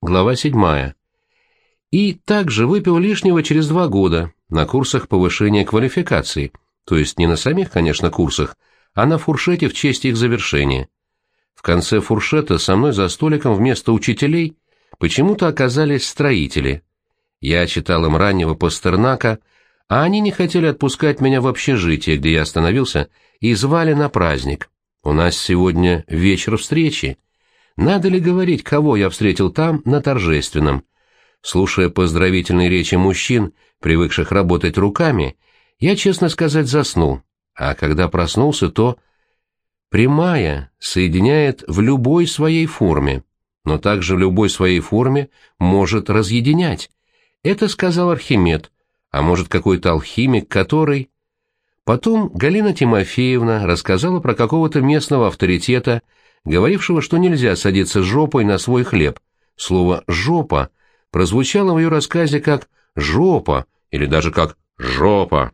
глава 7. И также выпил лишнего через два года на курсах повышения квалификации, то есть не на самих, конечно, курсах, а на фуршете в честь их завершения. В конце фуршета со мной за столиком вместо учителей почему-то оказались строители. Я читал им раннего Пастернака, а они не хотели отпускать меня в общежитие, где я остановился, и звали на праздник. У нас сегодня вечер встречи. Надо ли говорить, кого я встретил там, на торжественном? Слушая поздравительные речи мужчин, привыкших работать руками, я, честно сказать, заснул, а когда проснулся, то... Прямая соединяет в любой своей форме, но также в любой своей форме может разъединять. Это сказал Архимед, а может какой-то алхимик, который... Потом Галина Тимофеевна рассказала про какого-то местного авторитета, говорившего, что нельзя садиться жопой на свой хлеб. Слово «жопа» прозвучало в ее рассказе как «жопа» или даже как «жопа».